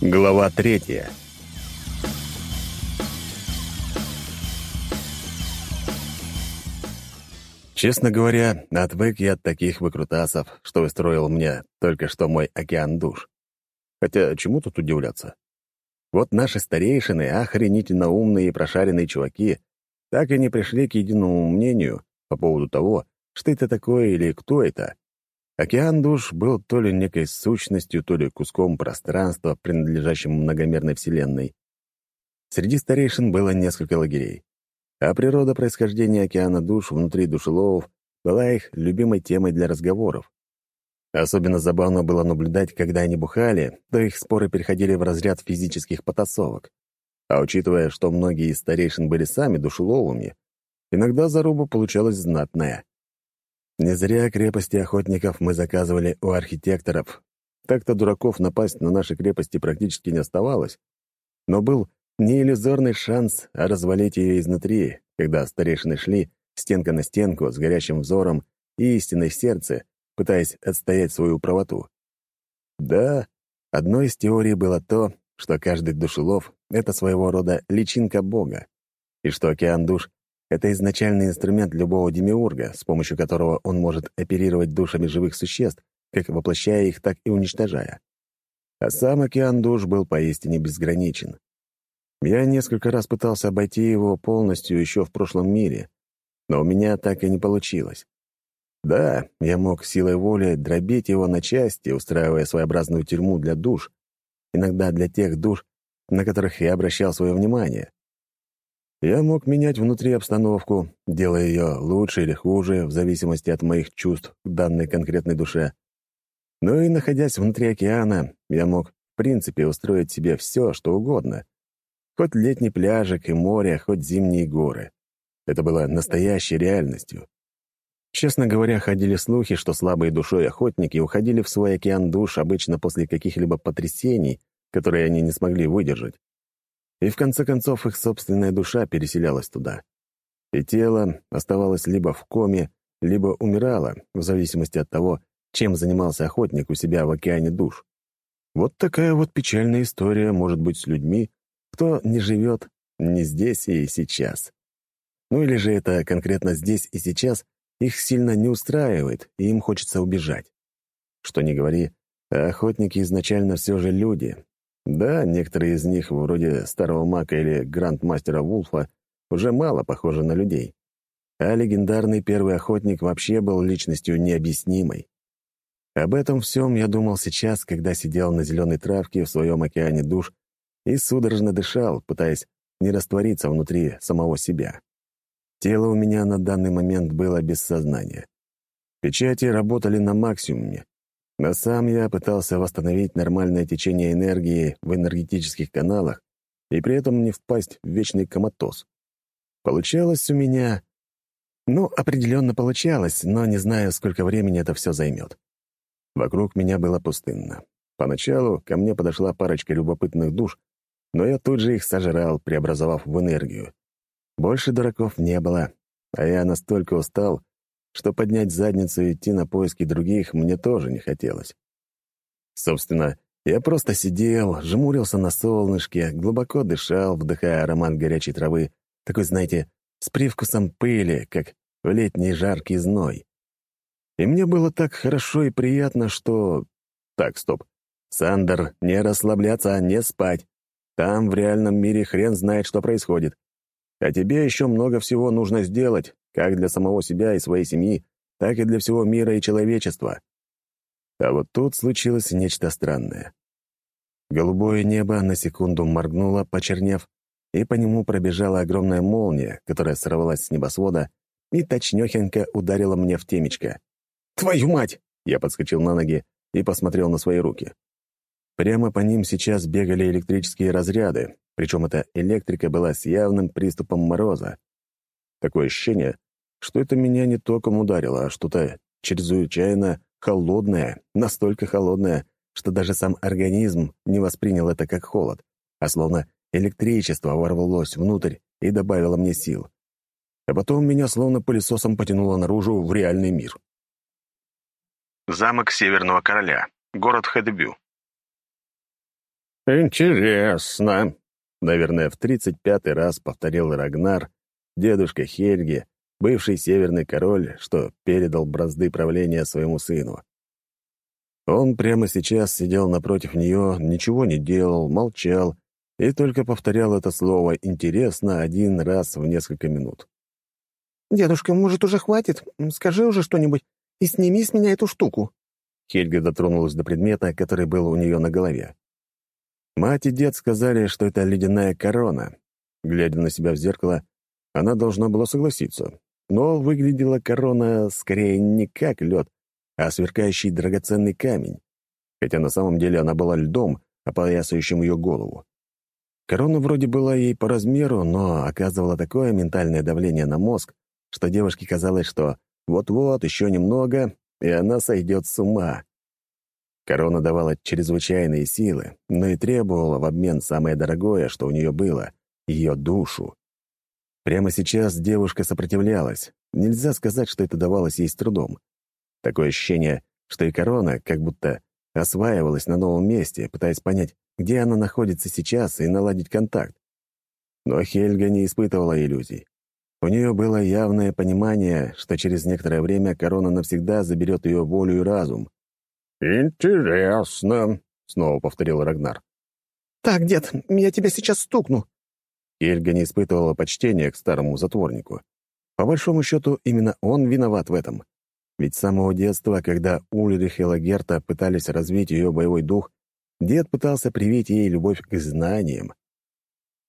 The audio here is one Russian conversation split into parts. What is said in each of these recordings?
Глава третья. Честно говоря, отвык я от таких выкрутасов, что устроил мне только что мой океан душ. Хотя чему тут удивляться? Вот наши старейшины, охренительно умные и прошаренные чуваки, так и не пришли к единому мнению по поводу того, что это такое или кто это. Океан душ был то ли некой сущностью, то ли куском пространства, принадлежащим многомерной вселенной. Среди старейшин было несколько лагерей. А природа происхождения океана душ внутри душеловов была их любимой темой для разговоров. Особенно забавно было наблюдать, когда они бухали, то их споры переходили в разряд физических потасовок. А учитывая, что многие из старейшин были сами душеловыми, иногда заруба получалась знатная. Не зря крепости охотников мы заказывали у архитекторов. Так-то дураков напасть на наши крепости практически не оставалось. Но был не иллюзорный шанс, развалить ее изнутри, когда старейшины шли стенка на стенку с горящим взором и истиной в сердце, пытаясь отстоять свою правоту. Да, одной из теорий было то, что каждый душелов — это своего рода личинка Бога, и что океан душ это изначальный инструмент любого демиурга, с помощью которого он может оперировать душами живых существ, как воплощая их, так и уничтожая. А сам океан душ был поистине безграничен. Я несколько раз пытался обойти его полностью еще в прошлом мире, но у меня так и не получилось. Да, я мог силой воли дробить его на части, устраивая своеобразную тюрьму для душ, иногда для тех душ, на которых я обращал свое внимание. Я мог менять внутри обстановку, делая ее лучше или хуже, в зависимости от моих чувств к данной конкретной душе. Но и находясь внутри океана, я мог, в принципе, устроить себе все, что угодно. Хоть летний пляжик и море, хоть зимние горы. Это было настоящей реальностью. Честно говоря, ходили слухи, что слабые душой охотники уходили в свой океан душ обычно после каких-либо потрясений, которые они не смогли выдержать. И в конце концов их собственная душа переселялась туда. И тело оставалось либо в коме, либо умирало, в зависимости от того, чем занимался охотник у себя в океане душ. Вот такая вот печальная история может быть с людьми, кто не живет не здесь и сейчас. Ну или же это конкретно здесь и сейчас их сильно не устраивает, и им хочется убежать. Что ни говори, а охотники изначально все же люди, да, некоторые из них, вроде Старого Мака или Грандмастера Вулфа, уже мало похожи на людей. А легендарный первый охотник вообще был личностью необъяснимой. Об этом всем я думал сейчас, когда сидел на зеленой травке в своем океане душ и судорожно дышал, пытаясь не раствориться внутри самого себя. Тело у меня на данный момент было без сознания. Печати работали на максимуме, но сам я пытался восстановить нормальное течение энергии в энергетических каналах и при этом не впасть в вечный коматоз. Получалось у меня... Ну, определенно получалось, но не знаю, сколько времени это все займет. Вокруг меня было пустынно. Поначалу ко мне подошла парочка любопытных душ, но я тут же их сожрал, преобразовав в энергию. Больше дураков не было, а я настолько устал, что поднять задницу и идти на поиски других мне тоже не хотелось. Собственно, я просто сидел, жмурился на солнышке, глубоко дышал, вдыхая аромат горячей травы, такой, знаете, с привкусом пыли, как в летний жаркий зной. И мне было так хорошо и приятно, что... Так, стоп. Сандер, не расслабляться, не спать. Там, в реальном мире, хрен знает, что происходит. А тебе еще много всего нужно сделать, как для самого себя и своей семьи, так и для всего мира и человечества. А вот тут случилось нечто странное. Голубое небо на секунду моргнуло, почернев, и по нему пробежала огромная молния, которая сорвалась с небосвода и точнёхенько ударила мне в темечко. «Твою мать!» Я подскочил на ноги и посмотрел на свои руки. Прямо по ним сейчас бегали электрические разряды, причем эта электрика была с явным приступом мороза. Такое ощущение, что это меня не током ударило, а что-то чрезвычайно холодное, настолько холодное, что даже сам организм не воспринял это как холод, а словно электричество ворвалось внутрь и добавило мне сил. А потом меня словно пылесосом потянуло наружу в реальный мир. Замок Северного Короля. Город Хэдебю. «Интересно», — наверное, в тридцать пятый раз повторил Рагнар, дедушка Хельги, бывший северный король, что передал бразды правления своему сыну. Он прямо сейчас сидел напротив нее, ничего не делал, молчал и только повторял это слово «интересно» один раз в несколько минут. «Дедушка, может, уже хватит? Скажи уже что-нибудь и сними с меня эту штуку». Хельга дотронулась до предмета, который был у нее на голове. Мать и дед сказали, что это ледяная корона. Глядя на себя в зеркало, она должна была согласиться. Но выглядела корона скорее не как лед, а сверкающий драгоценный камень, хотя на самом деле она была льдом, опоясывающим ее голову. Корона вроде была ей по размеру, но оказывала такое ментальное давление на мозг, что девушке казалось, что вот-вот, еще немного, и она сойдет с ума. Корона давала чрезвычайные силы, но и требовала в обмен самое дорогое, что у нее было — ее душу. Прямо сейчас девушка сопротивлялась. Нельзя сказать, что это давалось ей с трудом. Такое ощущение, что и корона как будто осваивалась на новом месте, пытаясь понять, где она находится сейчас, и наладить контакт. Но Хельга не испытывала иллюзий. У нее было явное понимание, что через некоторое время корона навсегда заберет ее волю и разум. «Интересно», — снова повторил Рагнар. «Так, дед, я тебя сейчас стукну». Хельга не испытывала почтения к старому затворнику. По большому счету, именно он виноват в этом. Ведь с самого детства, когда Ульрих и Лагерта пытались развить ее боевой дух, дед пытался привить ей любовь к знаниям.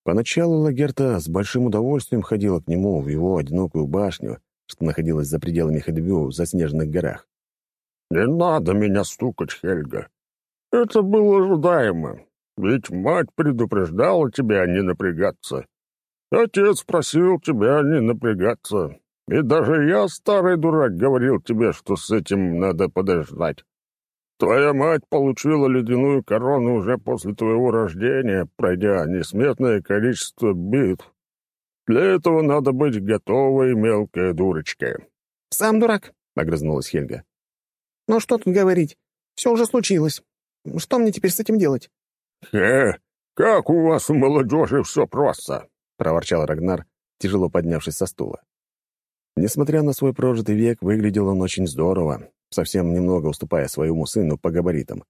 Поначалу Лагерта с большим удовольствием ходила к нему в его одинокую башню, что находилась за пределами Хедвю в заснеженных горах. «Не надо меня стукать, Хельга. Это было ожидаемо, ведь мать предупреждала тебя не напрягаться. Отец просил тебя не напрягаться, и даже я, старый дурак, говорил тебе, что с этим надо подождать. Твоя мать получила ледяную корону уже после твоего рождения, пройдя несметное количество битв. Для этого надо быть готовой, мелкая дурочка». «Сам дурак», — огрызнулась Хельга. «Ну что тут говорить? Все уже случилось. Что мне теперь с этим делать?» «Э, как у вас у молодежи все просто!» — проворчал Рагнар, тяжело поднявшись со стула. Несмотря на свой прожитый век, выглядел он очень здорово, совсем немного уступая своему сыну по габаритам.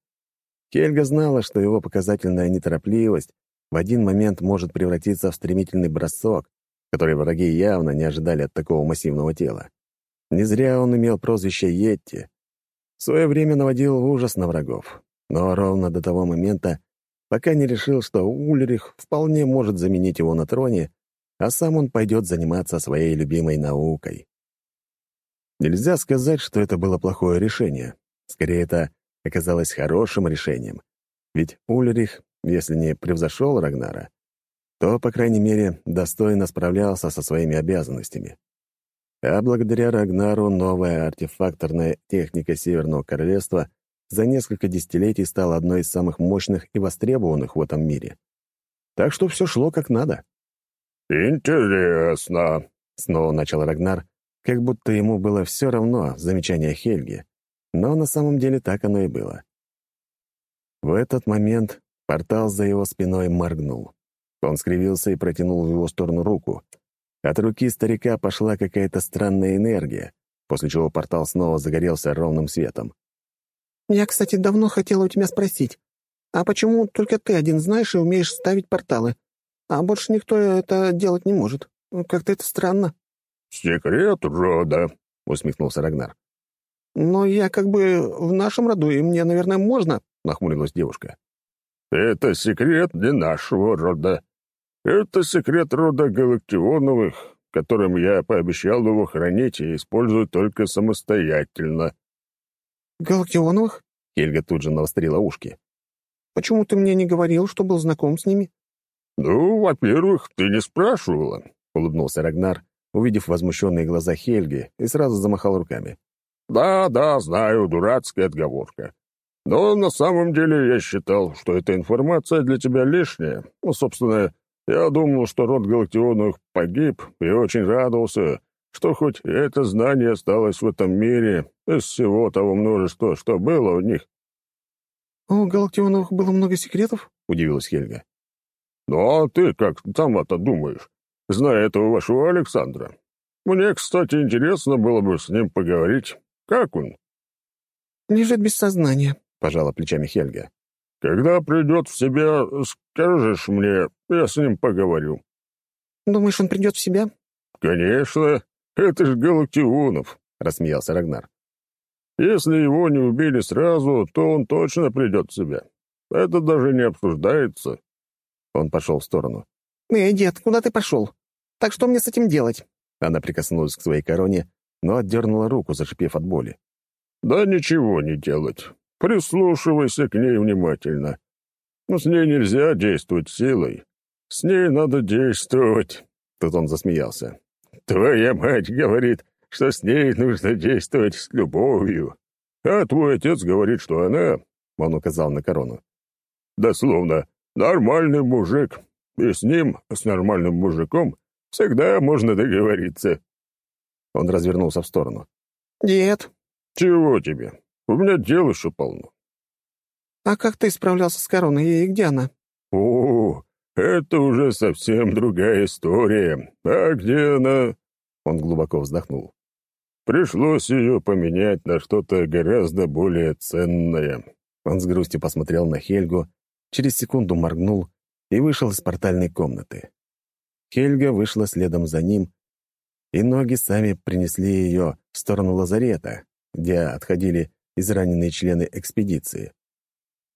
Хельга знала, что его показательная неторопливость в один момент может превратиться в стремительный бросок, который враги явно не ожидали от такого массивного тела. Не зря он имел прозвище Йетти. В свое время наводил ужас на врагов. Но ровно до того момента, пока не решил, что Ульрих вполне может заменить его на троне, а сам он пойдет заниматься своей любимой наукой. Нельзя сказать, что это было плохое решение. Скорее, это оказалось хорошим решением. Ведь Ульрих, если не превзошел Рагнара, то, по крайней мере, достойно справлялся со своими обязанностями. А благодаря Рагнару новая артефакторная техника Северного Королевства за несколько десятилетий стала одной из самых мощных и востребованных в этом мире. Так что все шло как надо. «Интересно», — снова начал Рагнар, как будто ему было все равно замечание Хельги, но на самом деле так оно и было. В этот момент портал за его спиной моргнул. Он скривился и протянул в его сторону руку. От руки старика пошла какая-то странная энергия, после чего портал снова загорелся ровным светом. «Я, кстати, давно хотела у тебя спросить, а почему только ты один знаешь и умеешь ставить порталы, а больше никто это делать не может? Как-то это странно». «Секрет рода», — усмехнулся Рагнар. «Но я как бы в нашем роду, и мне, наверное, можно», — нахмурилась девушка. «Это секрет не нашего рода. Это секрет рода Галактионовых, которым я пообещал его хранить и использовать только самостоятельно». «Галактионовых?» — Хельга тут же навострила ушки. «Почему ты мне не говорил, что был знаком с ними?» «Ну, во-первых, ты не спрашивала», — улыбнулся Рагнар, увидев возмущенные глаза Хельги, и сразу замахал руками. «Да, да, знаю, дурацкая отговорка. Но на самом деле я считал, что эта информация для тебя лишняя. Ну, собственно, я думал, что род Галактионовых погиб, и очень радовался, что хоть это знание осталось в этом мире из всего того множества, что было у них». «У Галактионовых было много секретов?» удивилась Хельга. «Ну а ты как сама-то думаешь, зная этого вашего Александра? Мне, кстати, интересно было бы с ним поговорить. Как он?» «Лежит без сознания», — пожала плечами Хельга. «Когда придет в себя, скажешь мне, я с ним поговорю». «Думаешь, он придет в себя?» «Конечно. Это ж Галактионов», — рассмеялся Рагнар. «Если его не убили сразу, то он точно придет в себя. Это даже не обсуждается». Он пошел в сторону. «Эй, дед, куда ты пошел? Так что мне с этим делать?» Она прикоснулась к своей короне, но отдернула руку, зашипев от боли. «Да ничего не делать. Прислушивайся к ней внимательно. Но с ней нельзя действовать силой. С ней надо действовать». Тут он засмеялся. «Твоя мать говорит, что с ней нужно действовать с любовью. А твой отец говорит, что она...» Он указал на корону. «Дословно, нормальный мужик. И с ним, с нормальным мужиком, всегда можно договориться». Он развернулся в сторону. «Дед». «Чего тебе? У меня дел еще полно». «А как ты справлялся с короной, и где она?» «О, это уже совсем другая история. А где она?» Он глубоко вздохнул. «Пришлось ее поменять на что-то гораздо более ценное». Он с грустью посмотрел на Хельгу, через секунду моргнул и вышел из портальной комнаты. Хельга вышла следом за ним, и ноги сами принесли ее в сторону лазарета, где отходили израненные члены экспедиции.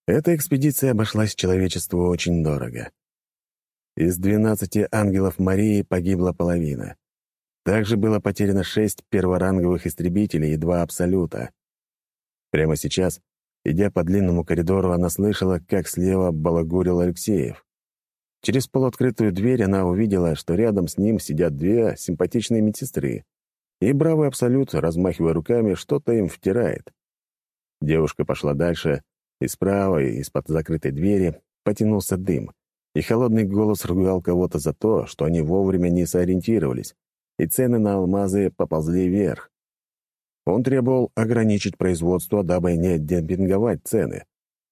Эта экспедиция обошлась человечеству очень дорого. Из двенадцати ангелов Марии погибла половина. Также было потеряно шесть перворанговых истребителей и два абсолюта. Прямо сейчас, идя по длинному коридору, она слышала, как слева балагурил Алексеев. Через полуоткрытую дверь она увидела, что рядом с ним сидят две симпатичные медсестры, и бравый Абсолют, размахивая руками, что-то им втирает. Девушка пошла дальше, и справа, из-под закрытой двери, потянулся дым, и холодный голос ругал кого-то за то, что они вовремя не сориентировались, и цены на алмазы поползли вверх. Он требовал ограничить производство, дабы не демпинговать цены.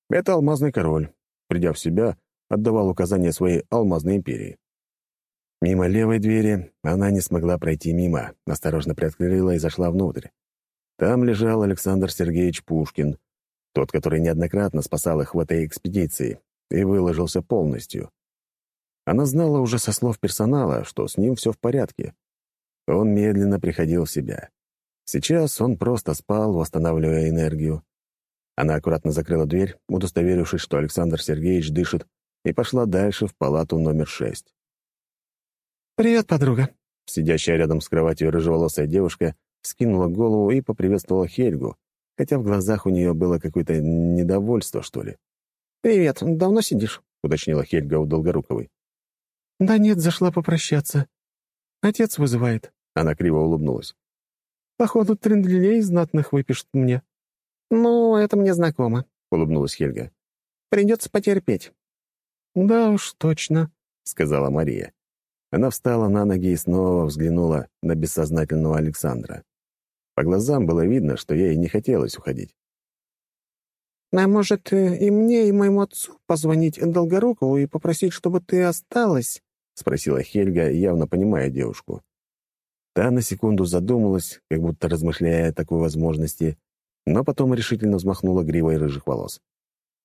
Это алмазный король. Придя в себя, отдавал указания своей алмазной империи. Мимо левой двери она не смогла пройти мимо, осторожно приоткрыла и зашла внутрь. Там лежал Александр Сергеевич Пушкин, тот, который неоднократно спасал их в этой экспедиции, и выложился полностью. Она знала уже со слов персонала, что с ним все в порядке. Он медленно приходил в себя. Сейчас он просто спал, восстанавливая энергию. Она аккуратно закрыла дверь, удостоверившись, что Александр Сергеевич дышит, и пошла дальше в палату номер шесть. «Привет, подруга!» Сидящая рядом с кроватью рыжеволосая девушка скинула голову и поприветствовала Хельгу, хотя в глазах у нее было какое-то недовольство, что ли. «Привет, давно сидишь?» — уточнила Хельга у Долгоруковой. «Да нет, зашла попрощаться. Отец вызывает». Она криво улыбнулась. «Походу, трендлей знатных выпишет мне». «Ну, это мне знакомо», — улыбнулась Хельга. «Придется потерпеть». «Да уж, точно», — сказала Мария. Она встала на ноги и снова взглянула на бессознательного Александра. По глазам было видно, что ей не хотелось уходить. «А может, э, и мне, и моему отцу позвонить Долгорукову и попросить, чтобы ты осталась?» — спросила Хельга, явно понимая девушку. Та на секунду задумалась, как будто размышляя о такой возможности, но потом решительно взмахнула гривой рыжих волос.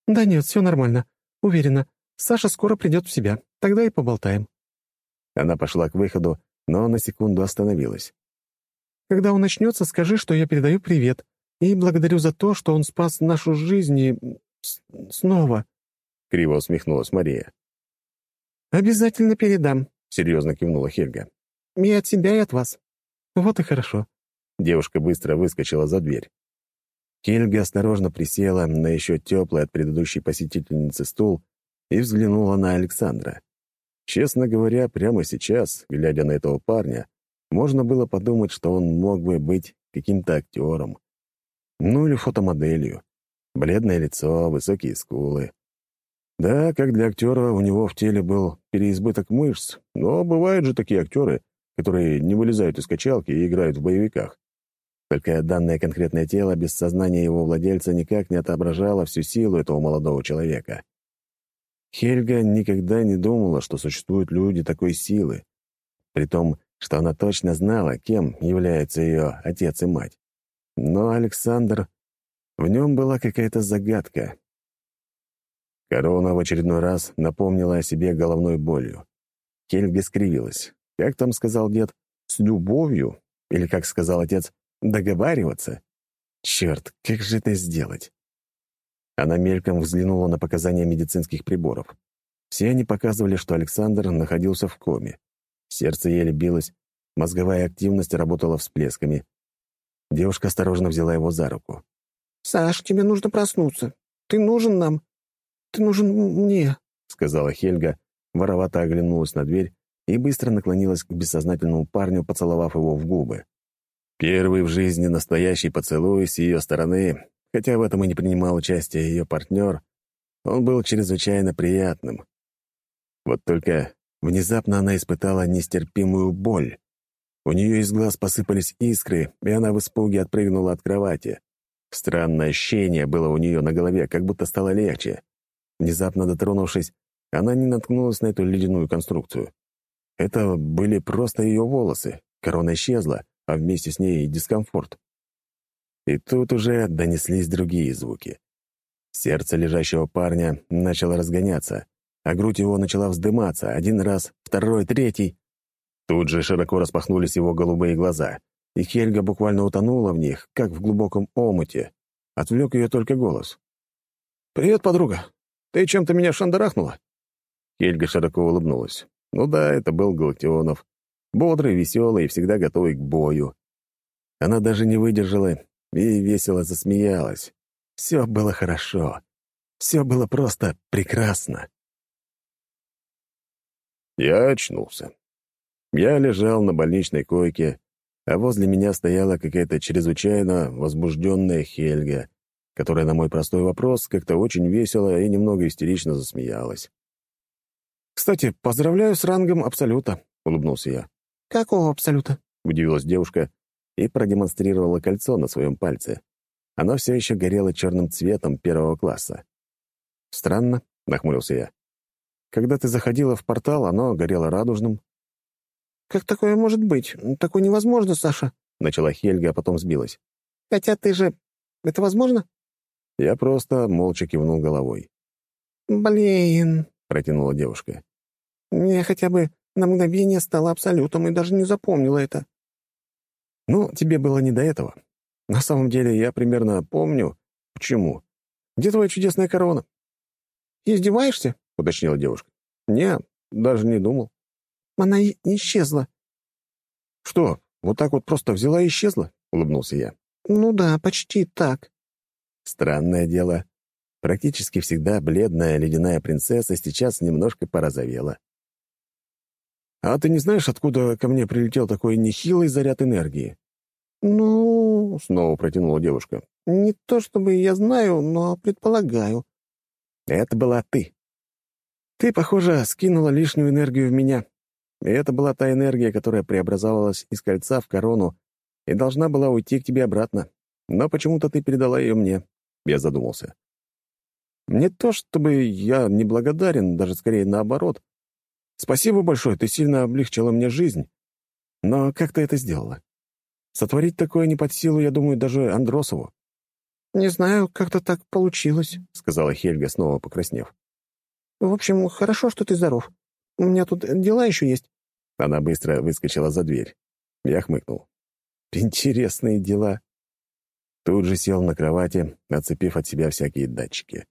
«Да нет, все нормально. Уверена. Саша скоро придет в себя. Тогда и поболтаем». Она пошла к выходу, но на секунду остановилась. «Когда он начнется, скажи, что я передаю привет и благодарю за то, что он спас нашу жизнь и... снова». Криво усмехнулась Мария. «Обязательно передам», — серьезно кивнула Хельга. «И от себя, и от вас. Вот и хорошо». Девушка быстро выскочила за дверь. Хельга осторожно присела на еще теплый от предыдущей посетительницы стул и взглянула на Александра. Честно говоря, прямо сейчас, глядя на этого парня, можно было подумать, что он мог бы быть каким-то актером. Ну или фотомоделью. Бледное лицо, высокие скулы. Да, как для актера, у него в теле был переизбыток мышц, но бывают же такие актеры, которые не вылезают из качалки и играют в боевиках. Только данное конкретное тело без сознания его владельца никак не отображало всю силу этого молодого человека. Хельга никогда не думала, что существуют люди такой силы, при том, что она точно знала, кем являются ее отец и мать. Но Александр... В нем была какая-то загадка. Корона в очередной раз напомнила о себе головной болью. Хельга скривилась. Как там сказал дед? С любовью? Или, как сказал отец, договариваться? Черт, как же это сделать? Она мельком взглянула на показания медицинских приборов. Все они показывали, что Александр находился в коме. Сердце еле билось, мозговая активность работала всплесками. Девушка осторожно взяла его за руку. «Саш, тебе нужно проснуться. Ты нужен нам. Ты нужен мне», — сказала Хельга, воровато оглянулась на дверь и быстро наклонилась к бессознательному парню, поцеловав его в губы. Первый в жизни настоящий поцелуй с ее стороны, хотя в этом и не принимал участия ее партнер, он был чрезвычайно приятным. Вот только внезапно она испытала нестерпимую боль. У нее из глаз посыпались искры, и она в испуге отпрыгнула от кровати. Странное ощущение было у нее на голове, как будто стало легче. Внезапно дотронувшись, она не наткнулась на эту ледяную конструкцию. Это были просто ее волосы. Корона исчезла, а вместе с ней и дискомфорт. И тут уже донеслись другие звуки. Сердце лежащего парня начало разгоняться, а грудь его начала вздыматься один раз, второй, третий. Тут же широко распахнулись его голубые глаза, и Хельга буквально утонула в них, как в глубоком омуте. Отвлек ее только голос. «Привет, подруга. Ты чем-то меня шандарахнула?» Хельга широко улыбнулась. Ну да, это был Галактионов. Бодрый, веселый и всегда готовый к бою. Она даже не выдержала и весело засмеялась. Все было хорошо. Все было просто прекрасно. Я очнулся. Я лежал на больничной койке, а возле меня стояла какая-то чрезвычайно возбужденная Хельга, которая на мой простой вопрос как-то очень весело и немного истерично засмеялась. «Кстати, поздравляю с рангом Абсолюта», — улыбнулся я. «Какого Абсолюта?» — удивилась девушка и продемонстрировала кольцо на своем пальце. Оно все еще горело черным цветом первого класса. «Странно», — нахмурился я. «Когда ты заходила в портал, оно горело радужным». «Как такое может быть? Такое невозможно, Саша», — начала Хельга, а потом сбилась. «Хотя ты же... Это возможно?» Я просто молча кивнул головой. «Блин», — протянула девушка. «Я хотя бы на мгновение стала абсолютом и даже не запомнила это». «Ну, тебе было не до этого. На самом деле, я примерно помню, почему. Где твоя чудесная корона?» «Издеваешься?» — уточнила девушка. «Не, даже не думал». «Она и исчезла». «Что, вот так вот просто взяла и исчезла?» — улыбнулся я. «Ну да, почти так». Странное дело. Практически всегда бледная ледяная принцесса сейчас немножко порозовела. «А ты не знаешь, откуда ко мне прилетел такой нехилый заряд энергии?» «Ну...» — снова протянула девушка. «Не то чтобы я знаю, но предполагаю». «Это была ты. Ты, похоже, скинула лишнюю энергию в меня. И это была та энергия, которая преобразовалась из кольца в корону и должна была уйти к тебе обратно. Но почему-то ты передала ее мне». Я задумался. Не то чтобы я неблагодарен, даже скорее наоборот. Спасибо большое, ты сильно облегчила мне жизнь. Но как ты это сделала? Сотворить такое не под силу, я думаю, даже Андросову. «Не знаю, как-то так получилось», — сказала Хельга, снова покраснев. «В общем, хорошо, что ты здоров. У меня тут дела еще есть». Она быстро выскочила за дверь. Я хмыкнул. «Интересные дела». Тут же сел на кровати, отцепив от себя всякие датчики.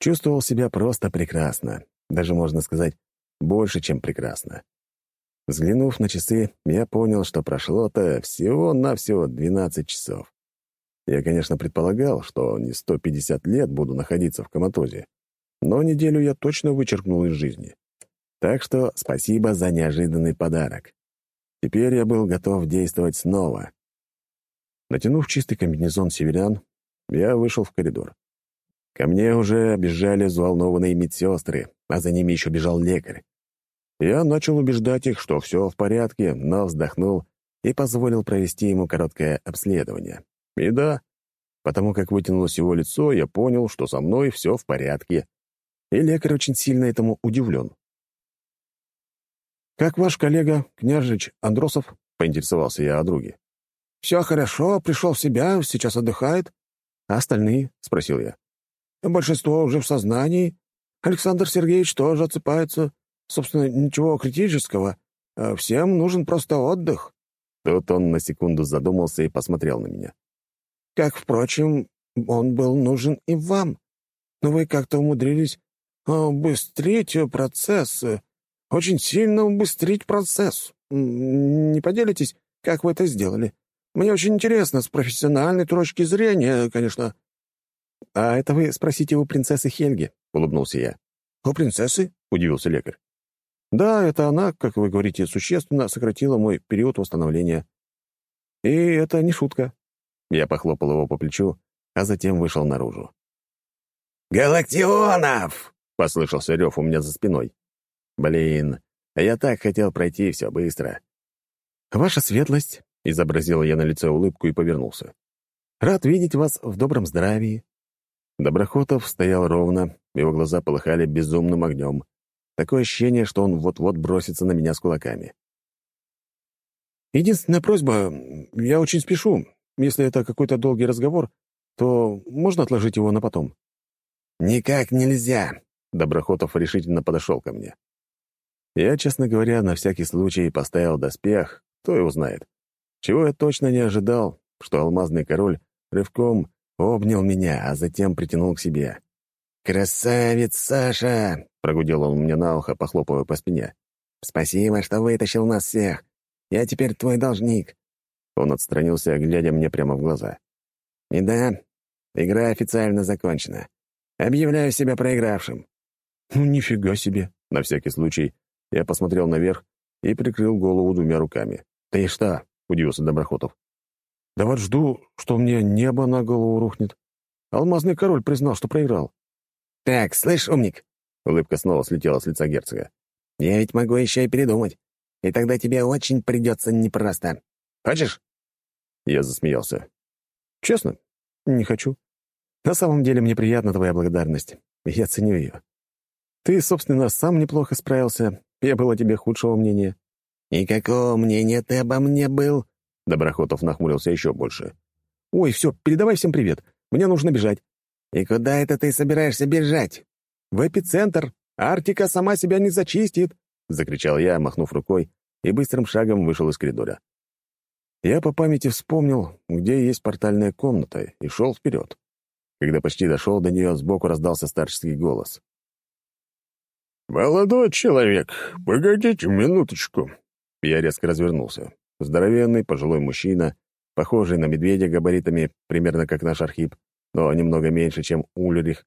Чувствовал себя просто прекрасно, даже, можно сказать, больше, чем прекрасно. Взглянув на часы, я понял, что прошло-то всего-навсего 12 часов. Я, конечно, предполагал, что не 150 лет буду находиться в коматозе, но неделю я точно вычеркнул из жизни. Так что спасибо за неожиданный подарок. Теперь я был готов действовать снова. Натянув чистый комбинезон северян, я вышел в коридор. Ко мне уже бежали взволнованные медсестры, а за ними еще бежал лекарь. Я начал убеждать их, что все в порядке, но вздохнул и позволил провести ему короткое обследование. И да, потому как вытянулось его лицо, я понял, что со мной все в порядке. и лекарь очень сильно этому удивлен. «Как ваш коллега, княжич Андросов?» — поинтересовался я о друге. «Все хорошо, пришел в себя, сейчас отдыхает». «А остальные?» — спросил я. «Большинство уже в сознании. Александр Сергеевич тоже отсыпается. Собственно, ничего критического. А всем нужен просто отдых». Тут он на секунду задумался и посмотрел на меня. «Как, впрочем, он был нужен и вам. Но вы как-то умудрились а, убыстрить процесс, очень сильно убыстрить процесс. Не поделитесь, как вы это сделали? Мне очень интересно, с профессиональной точки зрения, конечно». «А это вы спросите у принцессы Хельги», — улыбнулся я. «У принцессы?» — удивился лекарь. «Да, это она, как вы говорите, существенно сократила мой период восстановления. И это не шутка». Я похлопал его по плечу, а затем вышел наружу. «Галактионов!» — послышался рев у меня за спиной. «Блин, я так хотел пройти все быстро». «Ваша светлость», — изобразил я на лице улыбку и повернулся. «Рад видеть вас в добром здравии». Доброхотов стоял ровно, его глаза полыхали безумным огнем. Такое ощущение, что он вот-вот бросится на меня с кулаками. «Единственная просьба, я очень спешу. Если это какой-то долгий разговор, то можно отложить его на потом?» «Никак нельзя», — Доброхотов решительно подошел ко мне. Я, честно говоря, на всякий случай поставил доспех, кто его знает. Чего я точно не ожидал, что алмазный король рывком обнял меня, а затем притянул к себе. «Красавец, Саша!» — прогудел он мне на ухо, похлопывая по спине. «Спасибо, что вытащил нас всех. Я теперь твой должник». Он отстранился, глядя мне прямо в глаза. «И да, игра официально закончена. Объявляю себя проигравшим». «Ну, нифига себе!» — на всякий случай я посмотрел наверх и прикрыл голову двумя руками. «Ты что?» — удивился Доброхотов. «Да вот жду, что мне небо на голову рухнет. Алмазный король признал, что проиграл». «Так, слышь, умник!» — улыбка снова слетела с лица герцога. «Я ведь могу еще и передумать, и тогда тебе очень придется непросто. Хочешь?» Я засмеялся. «Честно? Не хочу. На самом деле мне приятна твоя благодарность. Я ценю ее. Ты, собственно, сам неплохо справился, я был о тебе худшего мнения». «И какого мнения ты обо мне был?» Доброхотов нахмурился еще больше. «Ой, все, передавай всем привет. Мне нужно бежать». «И куда это ты собираешься бежать?» «В эпицентр. Арктика сама себя не зачистит», — закричал я, махнув рукой, и быстрым шагом вышел из коридора. Я по памяти вспомнил, где есть портальная комната, и шел вперед. Когда почти дошел до нее, сбоку раздался старческий голос. «Молодой человек, погодите минуточку». Я резко развернулся. Здоровенный пожилой мужчина, похожий на медведя габаритами, примерно как наш Архип, но немного меньше, чем Ульрих.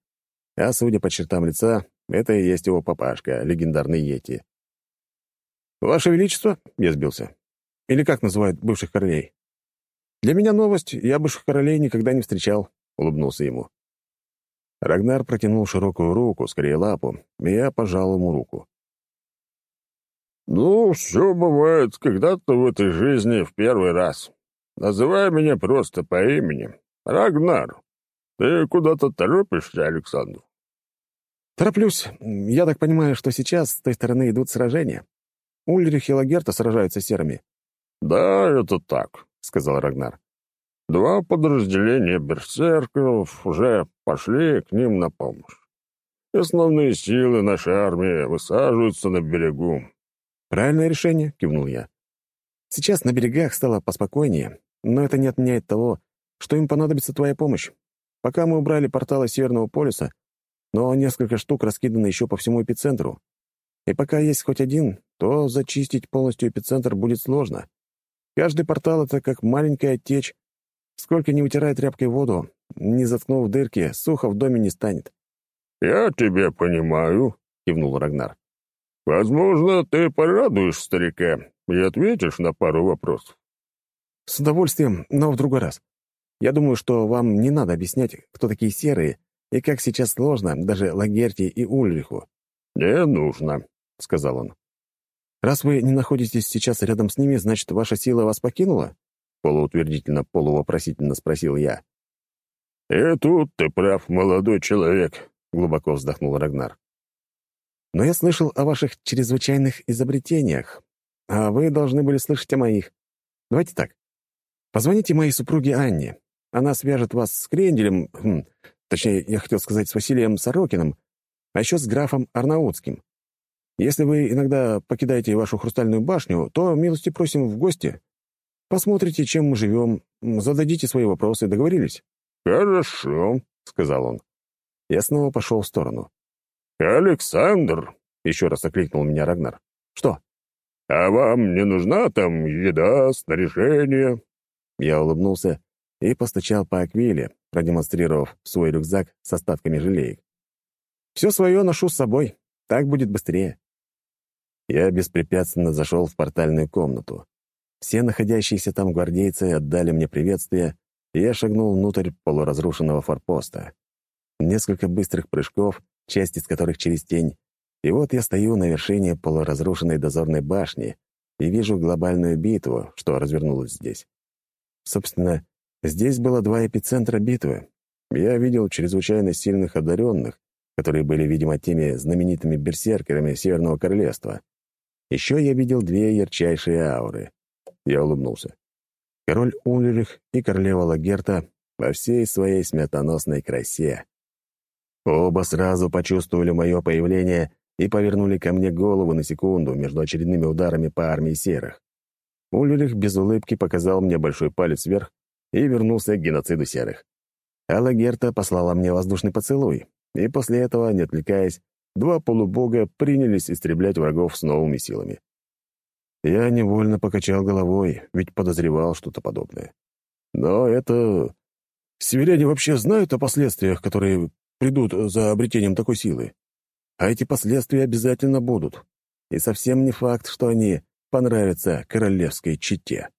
А судя по чертам лица, это и есть его папашка, легендарный Йети. «Ваше Величество?» — я сбился. «Или как называют бывших королей?» «Для меня новость, я бывших королей никогда не встречал», — улыбнулся ему. Рагнар протянул широкую руку, скорее лапу, и я пожал ему руку. «Ну, все бывает когда-то в этой жизни в первый раз. Называй меня просто по имени. Рагнар. Ты куда-то торопишься, Александр?» «Тороплюсь. Я так понимаю, что сейчас с той стороны идут сражения. Ульрих и Лагерта сражаются с серыми». «Да, это так», — сказал Рагнар. Два подразделения берсерков уже пошли к ним на помощь. Основные силы нашей армии высаживаются на берегу. «Правильное решение», — кивнул я. «Сейчас на берегах стало поспокойнее, но это не отменяет того, что им понадобится твоя помощь. Пока мы убрали порталы Северного полюса, но несколько штук раскиданы еще по всему эпицентру. И пока есть хоть один, то зачистить полностью эпицентр будет сложно. Каждый портал — это как маленькая течь, Сколько не вытирай тряпкой воду, не заткнув дырки, сухо в доме не станет. «Я тебя понимаю», — кивнул Рагнар. «Возможно, ты порадуешь старика и ответишь на пару вопросов». «С удовольствием, но в другой раз. Я думаю, что вам не надо объяснять, кто такие серые и как сейчас сложно даже Лагерти и Ульриху». «Не нужно», — сказал он. «Раз вы не находитесь сейчас рядом с ними, значит, ваша сила вас покинула?» Полуутвердительно, полувопросительно спросил я. «И тут ты прав, молодой человек», — глубоко вздохнул Рагнар. Но я слышал о ваших чрезвычайных изобретениях, а вы должны были слышать о моих. Давайте так. Позвоните моей супруге Анне. Она свяжет вас с Кренделем, хм, точнее, я хотел сказать, с Василием Сорокиным, а еще с графом Арнаутским. Если вы иногда покидаете вашу хрустальную башню, то милости просим в гости. Посмотрите, чем мы живем, зададите свои вопросы, договорились?» «Хорошо», — сказал он. Я снова пошел в сторону. «Александр!» — еще раз окликнул меня Рагнар. «Что?» «А вам не нужна там еда, снаряжение?» Я улыбнулся и постучал по аквиле, продемонстрировав свой рюкзак с остатками желеек. «Все свое ношу с собой. Так будет быстрее». Я беспрепятственно зашел в портальную комнату. Все находящиеся там гвардейцы отдали мне приветствие, и я шагнул внутрь полуразрушенного форпоста. Несколько быстрых прыжков, часть из которых через тень, и вот я стою на вершине полуразрушенной дозорной башни и вижу глобальную битву, что развернулась здесь. Собственно, здесь было два эпицентра битвы. Я видел чрезвычайно сильных одаренных, которые были, видимо, теми знаменитыми берсеркерами Северного Королевства. Еще я видел две ярчайшие ауры. Я улыбнулся. Король Ульрих и королева Лагерта во всей своей смертоносной красе. Оба сразу почувствовали мое появление и повернули ко мне голову на секунду между очередными ударами по армии серых. Ульрих без улыбки показал мне большой палец вверх и вернулся к геноциду серых. Алла Герта послала мне воздушный поцелуй, и после этого, не отвлекаясь, два полубога принялись истреблять врагов с новыми силами. Я невольно покачал головой, ведь подозревал что-то подобное. Но это... Северяне вообще знают о последствиях, которые придут за обретением такой силы. А эти последствия обязательно будут. И совсем не факт, что они понравятся королевской чете.